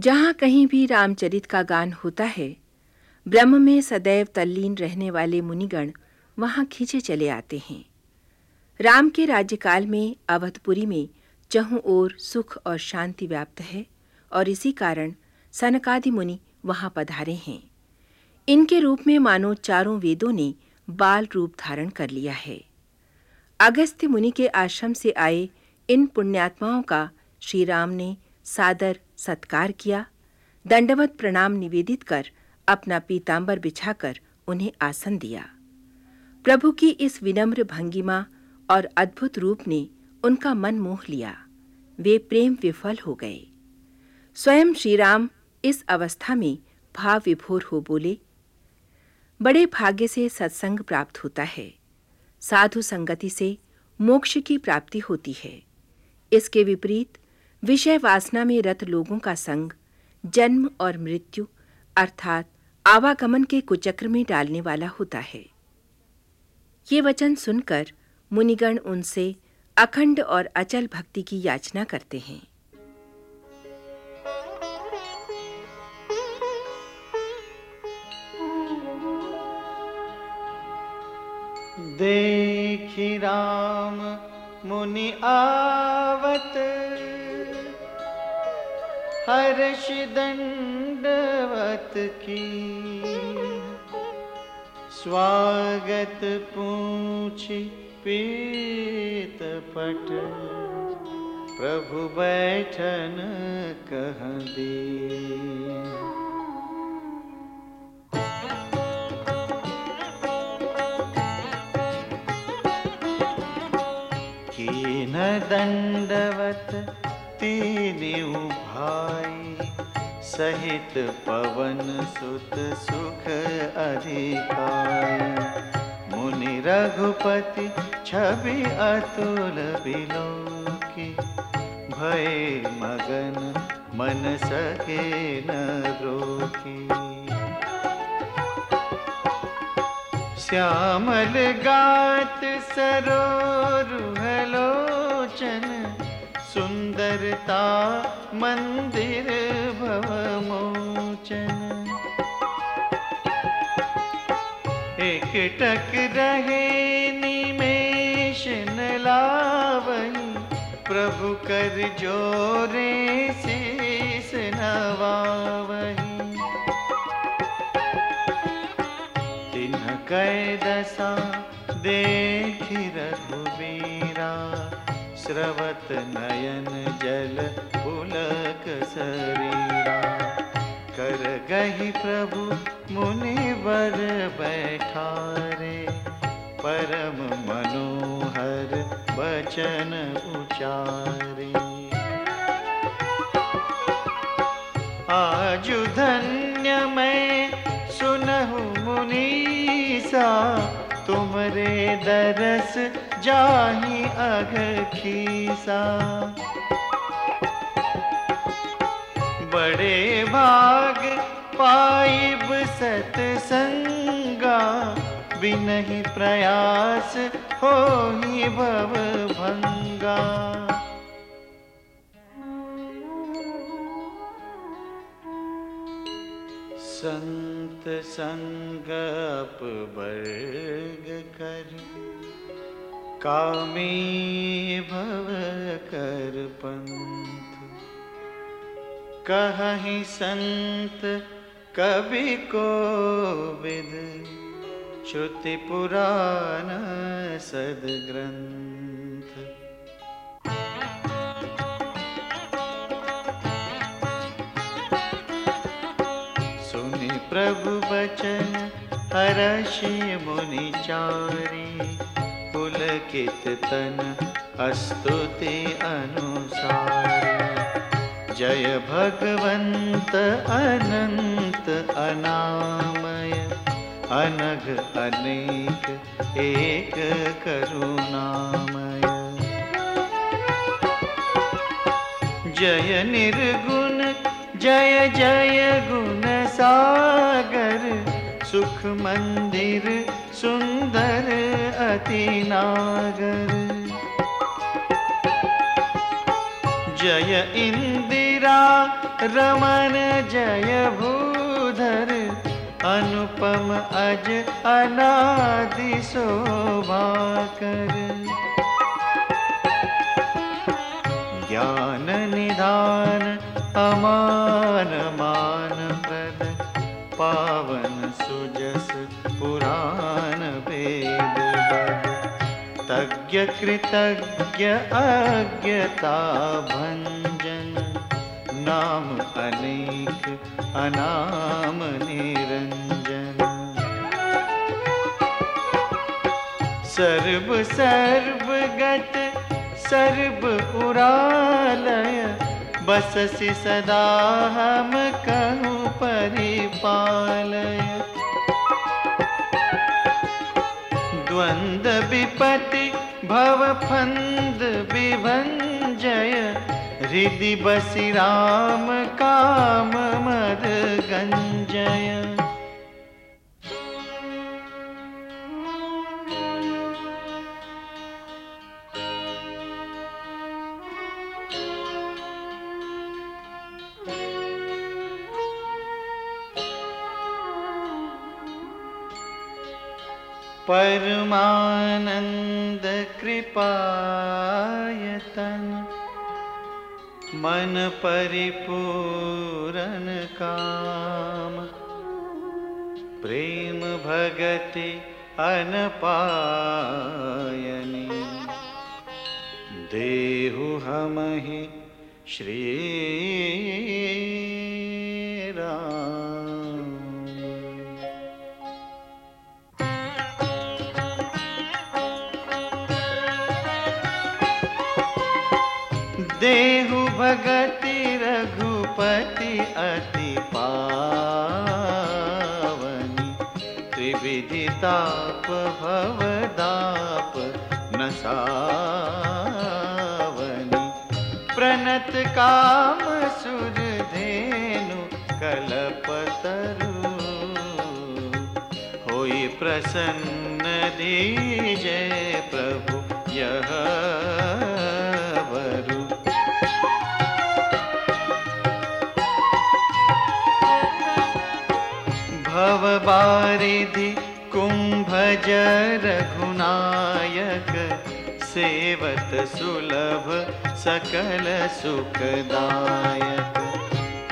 जहाँ कहीं भी रामचरित का गान होता है, ब्रह्म में सदैव तल्लीन रहने वाले मुनिगण वहाँ खींचे चले आते हैं। राम के राज्यकाल में, अवधपुरी में चहु ओर सुख और शांति व्याप्त है और इसी कारण सनकादि मुनि वहाँ पधारे हैं। इनके रूप में मानो चारों वेदों ने बाल रूप धारण कर लिया है। अगस्त्य मुनि के आश्रम से आए इन पुण्यात्माओं का श्री राम ने सादर सत्कार किया, दंडवत प्रणाम निवेदित कर, अपना पीतांबर बिछाकर उन्हें आसन दिया। प्रभु की इस विनम्र भंगिमा और अद्भुत रूप ने उनका मन मोह लिया। वे प्रेम विफल हो गए। स्वयं श्री राम इस अवस्था में भाव विभोर हो बोले, बड़े भाग्य से सत्संग प्राप्त होता है। साधु संगति से मोक्ष की प्राप्ति होती है। इसके विपरीत विषय वासना में रत लोगों का संग, जन्म और मृत्यु, अर्थात आवागमन के कुचक्र में डालने वाला होता है। ये वचन सुनकर मुनिगण उनसे अखंड और अचल भक्ति की याचना करते हैं। देखी राम मुनि आवत हर्ष दंडवत की। स्वागत पूछी पीत पट प्रभु बैठन कह दी। दंडवत तीन भाई सहित पवन सुत सुख अधिकाई। मुनि रघुपति छवि अतुल बिलोकी, भय मगन मन सके न रोकी। श्यामल गात सरोरुहलोचन सुंदरता, मंदिर भवमोचन। एक टक रहे निमेश लावही प्रभु कर जोरे शीस नवावही। कै दशा देखि रघुबीरा स्रवत नयन जल पुलक शरीरा। कर गही प्रभु मुनि बर बैठारे। परम मनोहर वचन उचारे। आजु धन्य मैं सुनहु मुनीसा, तुमरे दरस जाही अघ खीसा। बड़े भाग पाइब सतसंगा, बिनहि प्रयास हो ही भव भंगा। संत संगप वर्ग कर। कामी भव कर पंथ। कहीं संत कवि को विद श्रुति पुराण सदग्रंथ सुनि प्रभु वचन, हर्षि मुनि चारी पुलकित तन अस्तुति अनुसारी। जय भगवंत अनंत अनामय। अनघ अनेक एक करुणामय। जय निर्गुण, जय जय गुण सागर। सुख मंदिर सुंदर अति नागर। जय इंदिरा, रमन जय भूधर, अनुपम अज अनादि शोभा कर। ज्ञान निधान अमान मान प्रद पावन तज्ञ कृतज्ञ अज्ञता भंजन नाम अनेक, अनाम निरंजन सर्व सर्वगत, सर्व उरालय बससि सदा हम कहूँ परिपालय। द्वंद विपति भव फंद विभंजय हृदि बसि राम काम परमानंद कृपायतन मन परिपूरन काम। प्रेम भगति अनपायनी। देहु हम ही श्री देहु भगति रघुपति अति पावनी। त्रिविधि ताप भवदाप नसावनी। प्रणत काम सुर धेनु कलपतरु होई प्रसन्न दीजय प्रभु, यह भव बारिधि कुंभज रघुनायक, सेवत सुलभ सकल सुखदायक।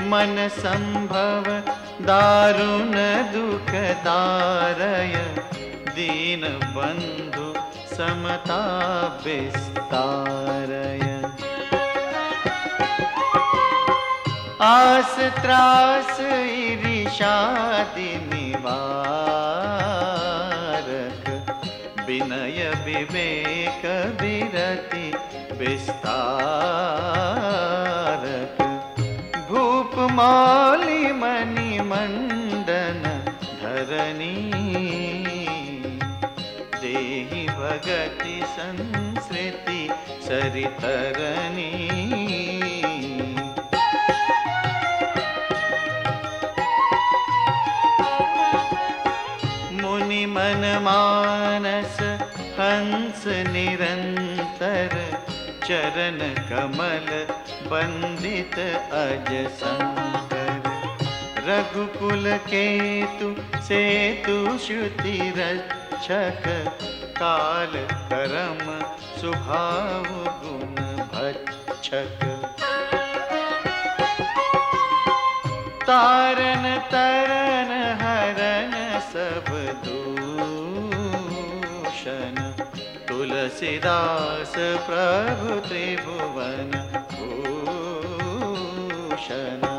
मन संभव दारुण दुख दारय दीन बंधु समता विस्तारय। आस त्रास ईरिषादि निवारक, विनय विवेक विरति विस्तारक। भूप मौलि मणि मंडन धरनी, देहि भगति संस्कृति सरितरनी। मानस हंस निरंतर चरण कमल बंदित अज शंकर। रघुकुल केतु सेतु श्रुति रक्षक, काल करम सुभाव गुण भक्षक। तारन तरन हरन सब तुलसीदास प्रभु त्रिभुवन भूषण।